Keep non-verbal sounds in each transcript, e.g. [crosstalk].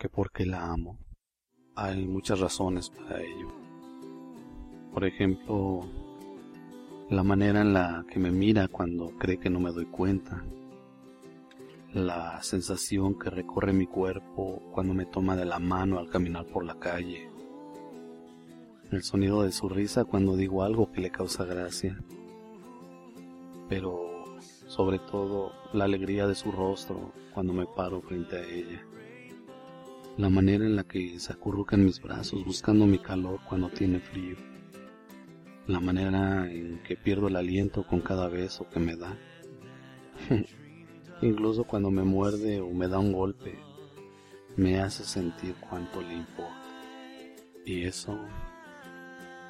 que porque la amo. Hay muchas razones para ello. Por ejemplo, la manera en la que me mira cuando cree que no me doy cuenta, la sensación que recorre mi cuerpo cuando me toma de la mano al caminar por la calle, el sonido de su risa cuando digo algo que le causa gracia, pero sobre todo la alegría de su rostro cuando me paro frente a ella, la manera en la que se acurruca en mis brazos buscando mi calor cuando tiene frío, la manera en que pierdo el aliento con cada beso que me da. [laughs] Incluso cuando me muerde o me da un golpe, me hace sentir cuánto le importa. Y eso,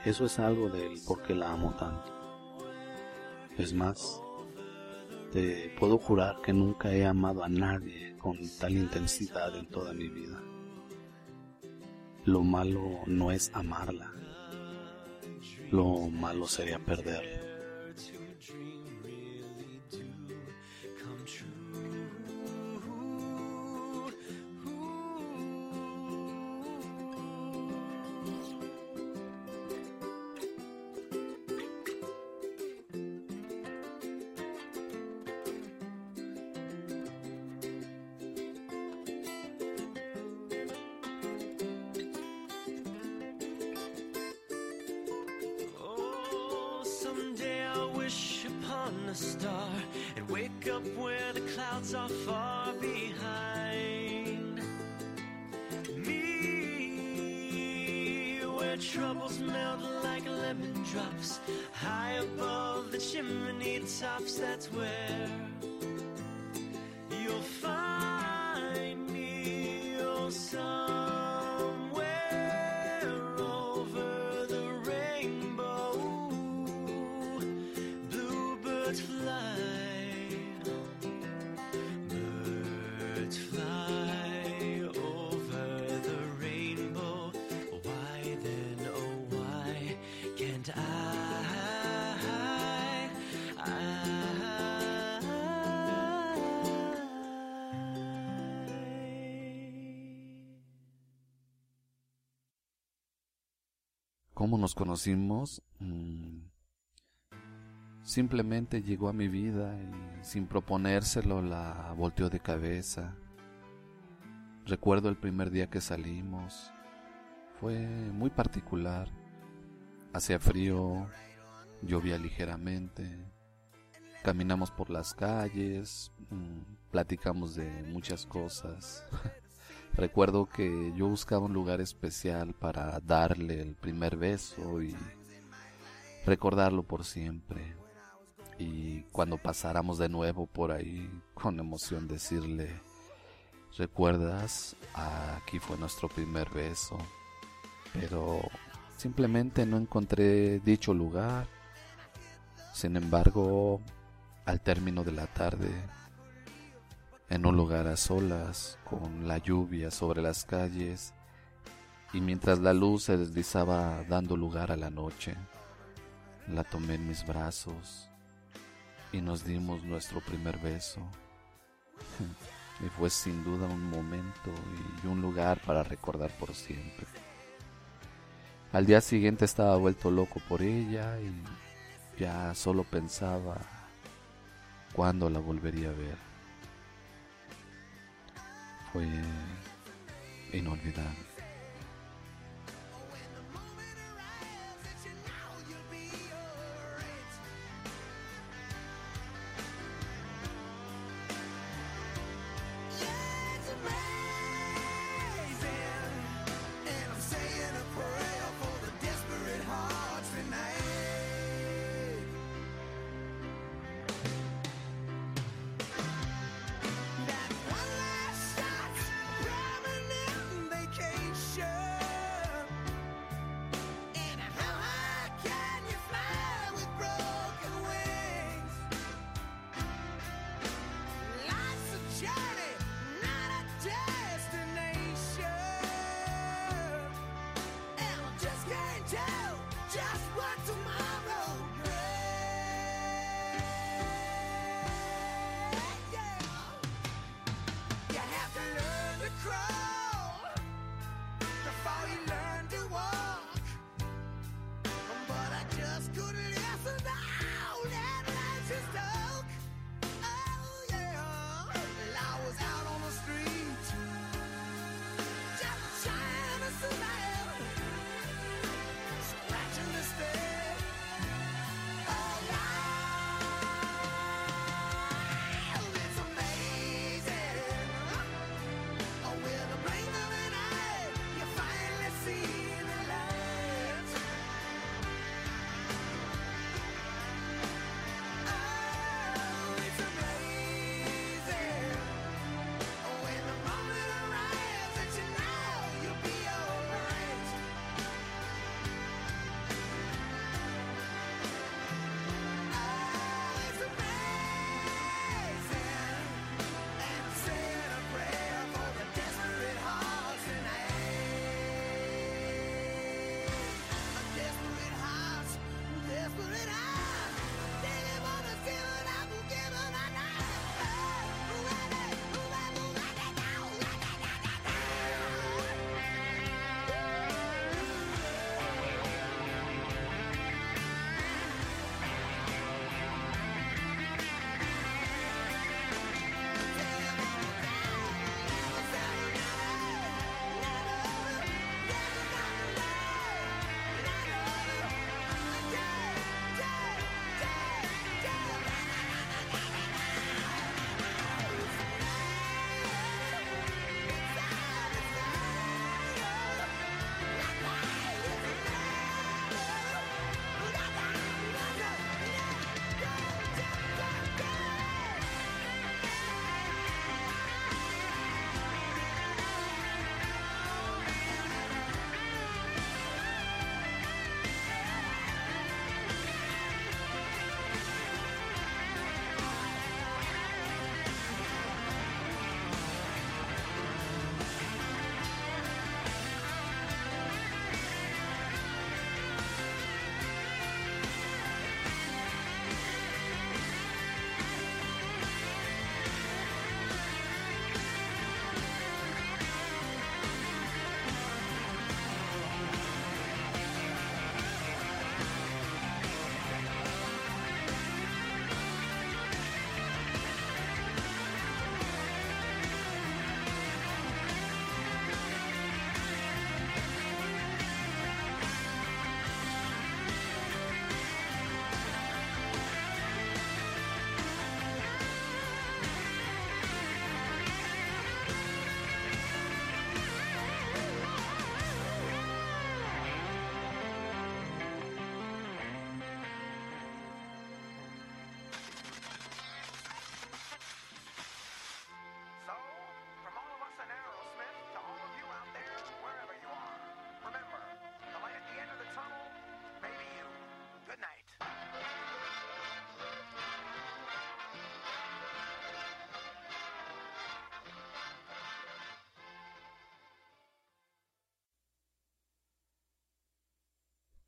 eso es algo del por qué la amo tanto. Es más, te puedo jurar que nunca he amado a nadie con tal intensidad en toda mi vida. Lo malo no es amarla, lo malo sería perderla. Star and wake up where the clouds are far behind me, where troubles melt like lemon drops high above the chimney tops. That's where ¿Cómo nos conocimos? Mm, Simplemente llegó a mi vida y sin proponérselo la volteó de cabeza. Recuerdo el primer día que salimos. Fue muy particular. Hacía frío, llovía ligeramente. Caminamos por las calles, mm, platicamos de muchas cosas. [laughs] Recuerdo que yo buscaba un lugar especial para darle el primer beso y recordarlo por siempre. Y cuando pasáramos de nuevo por ahí, con emoción decirle, ¿recuerdas? Aquí fue nuestro primer beso. Pero simplemente no encontré dicho lugar. Sin embargo, al término de la tarde, en un lugar a solas, con la lluvia sobre las calles, y mientras la luz se deslizaba dando lugar a la noche, la tomé en mis brazos y nos dimos nuestro primer beso. [laughs] Y fue sin duda un momento y un lugar para recordar por siempre. Al día siguiente estaba vuelto loco por ella y ya solo pensaba cuándo la volvería a ver. Fue inolvidable. That one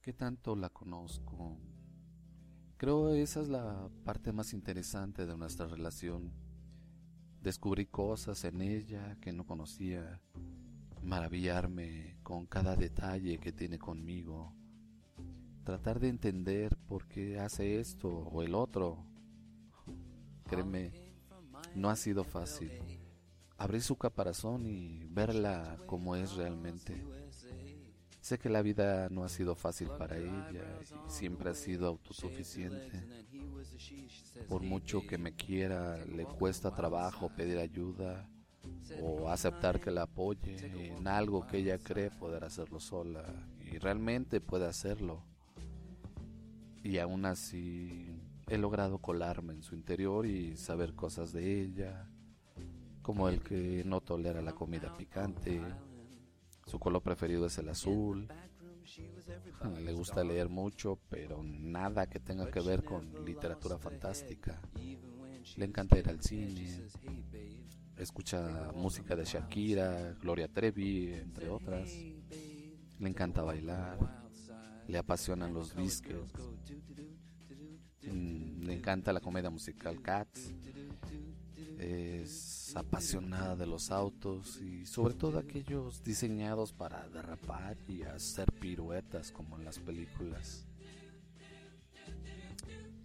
¿Qué tanto la conozco? Creo esa es la parte más interesante de nuestra relación. Descubrí cosas en ella que no conocía, maravillarme con cada detalle que tiene conmigo, tratar de entender por qué hace esto o el otro. Créeme, no ha sido fácil. Abrir su caparazón y verla como es realmente. Sé que la vida no ha sido fácil para ella y siempre ha sido autosuficiente. Por mucho que me quiera, le cuesta trabajo pedir ayuda o aceptar que la apoye en algo que ella cree poder hacerlo sola y realmente puede hacerlo. Y aún así he logrado colarme en su interior y saber cosas de ella, como el que no tolera la comida picante, su color preferido es el azul, le gusta leer mucho, pero nada que tenga que ver con literatura fantástica. Le encanta ir al cine, escucha música de Shakira, Gloria Trevi, entre otras. Le encanta bailar, le apasionan los biscuits, mm, le encanta la comedia musical Cats, es apasionada de los autos y sobre todo aquellos diseñados para derrapar y hacer piruetas como en las películas.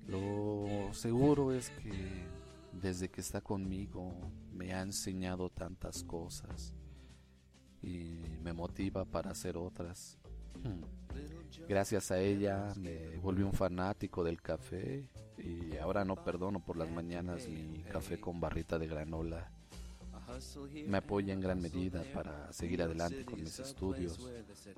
Lo seguro es que desde que está conmigo me ha enseñado tantas cosas y me motiva para hacer otras. Hmm. Gracias a ella me volví un fanático del café y ahora no perdono por las mañanas mi café con barrita de granola. Me apoya en gran medida para seguir adelante con mis estudios,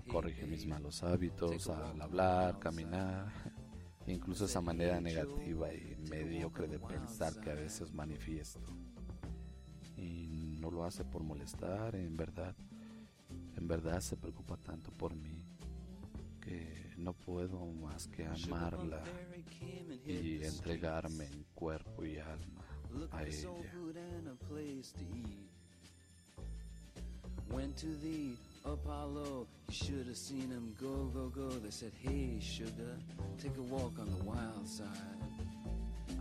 corrige mis malos hábitos al hablar, caminar, [laughs] incluso esa manera negativa y mediocre de pensar que a veces manifiesto. Y no lo hace por molestar, en verdad, en verdad se preocupa tanto por mí que no puedo más que amarla y entregarme en cuerpo y alma a ella. Went to the Apollo, you should have seen him go, go, go. They said, Hey, sugar, take a walk on the wild side.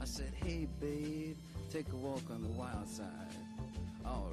I said, Hey, babe, take a walk on the wild side. All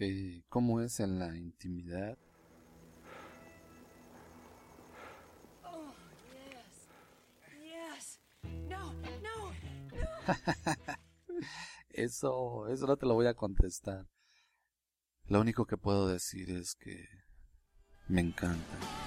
Que cómo es en la intimidad. Oh, yes. Yes. No, no, no. [laughs] Eso, eso no te lo voy a contestar. Lo único que puedo decir es que me encanta.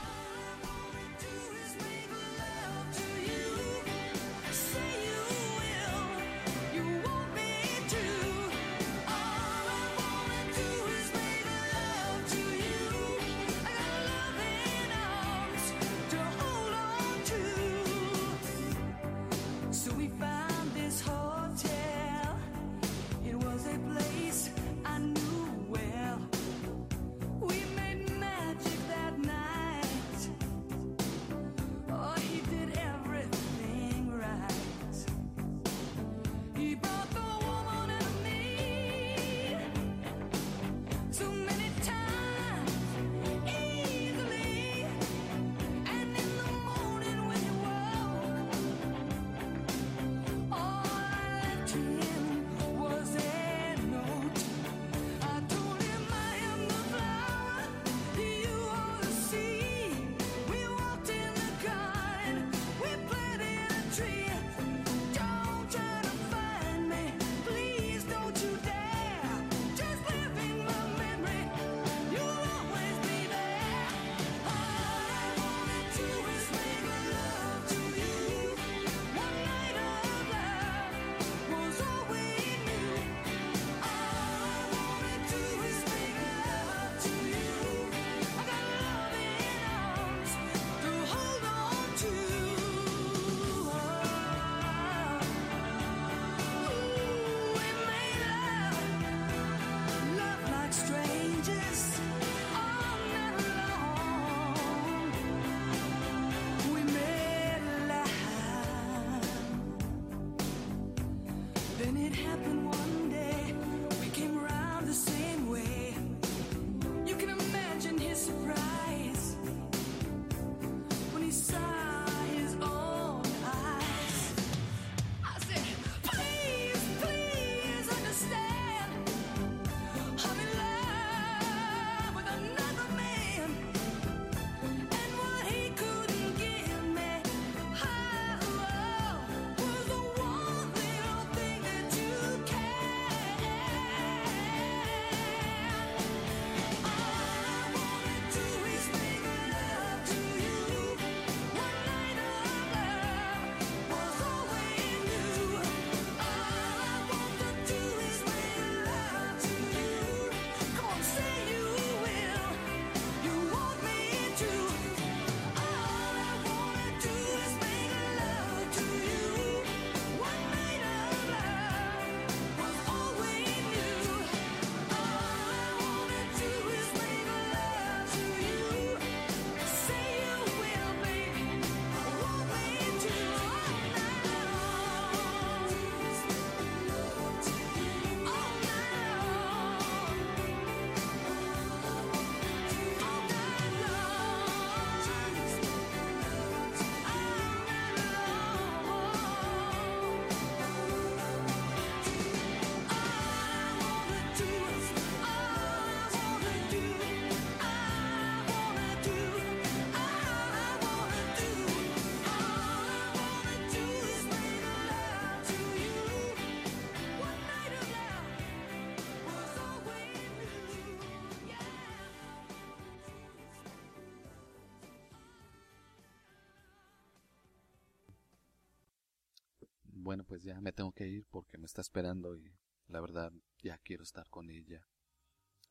Bueno, pues ya me tengo que ir porque me está esperando y la verdad ya quiero estar con ella.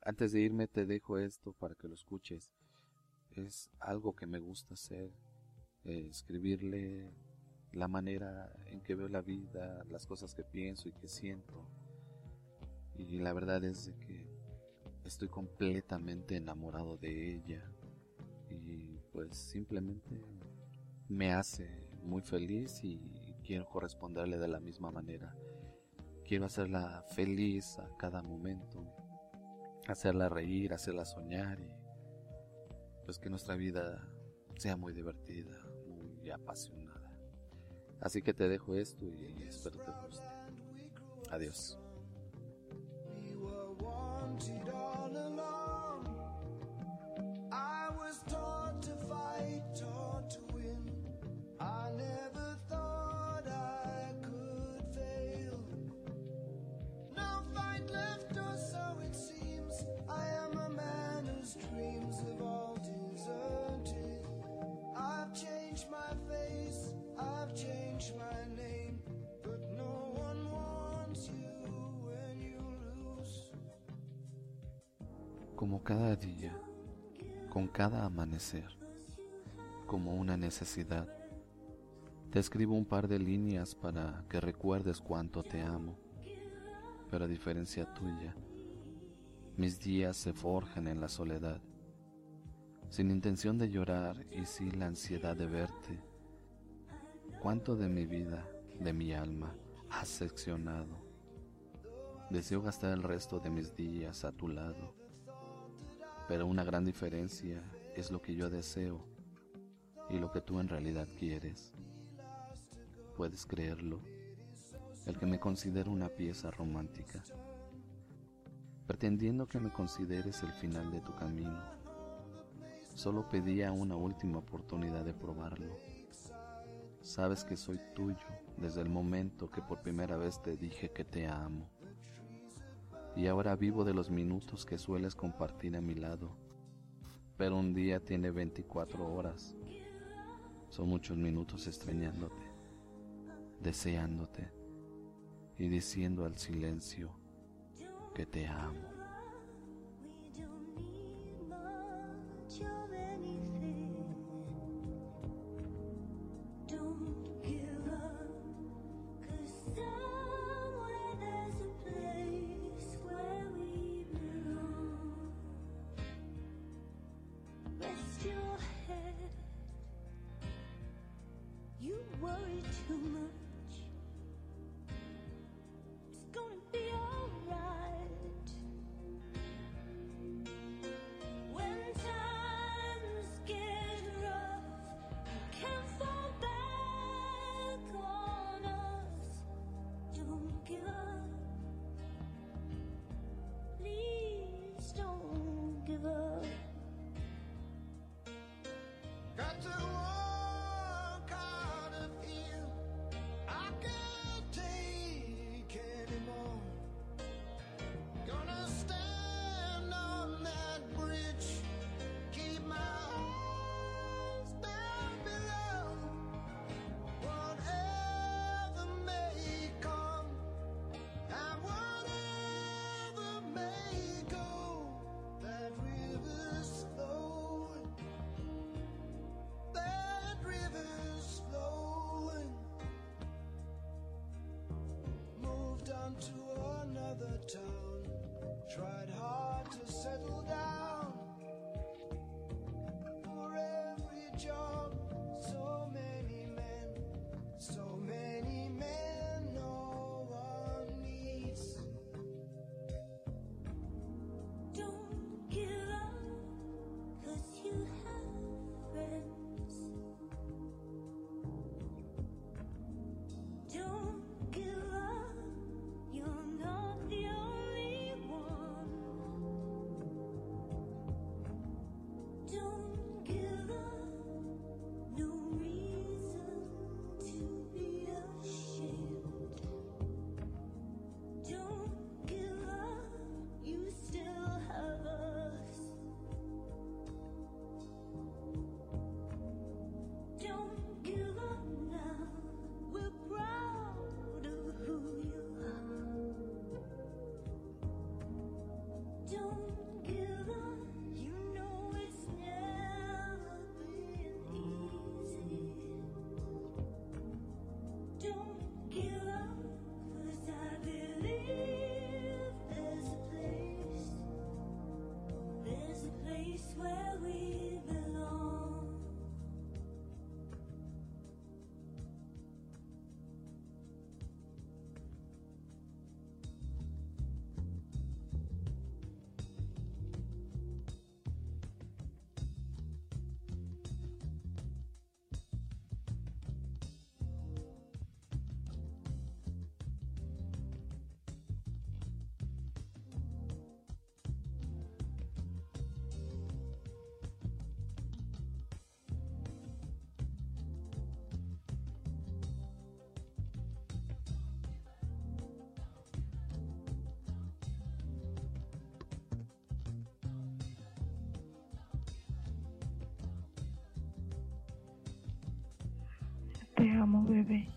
Antes de irme te dejo esto para que lo escuches. Es algo que me gusta hacer, eh, escribirle la manera en que veo la vida, las cosas que pienso y que siento. Y la verdad es que estoy completamente enamorado de ella y pues simplemente me hace muy feliz y quiero corresponderle de la misma manera. Quiero hacerla feliz a cada momento, hacerla reír, hacerla soñar y pues que nuestra vida sea muy divertida, muy apasionada. Así que te dejo esto y espero te guste. Adiós. Como cada día, con cada amanecer, como una necesidad, te escribo un par de líneas para que recuerdes cuánto te amo, pero a diferencia tuya, mis días se forjan en la soledad, sin intención de llorar y sin la ansiedad de verte. ¿Cuánto de mi vida, de mi alma, has seccionado? Deseo gastar el resto de mis días a tu lado pero una gran diferencia es lo que yo deseo y lo que tú en realidad quieres. ¿Puedes creerlo? El que me considera una pieza romántica, pretendiendo que me consideres el final de tu camino. Solo pedía una última oportunidad de probarlo. Sabes que soy tuyo desde el momento que por primera vez te dije que te amo y ahora vivo de los minutos que sueles compartir a mi lado. Pero un día tiene 24 horas. Son muchos minutos extrañándote, deseándote y diciendo al silencio que te amo. Worry too much. Te amo, bebé.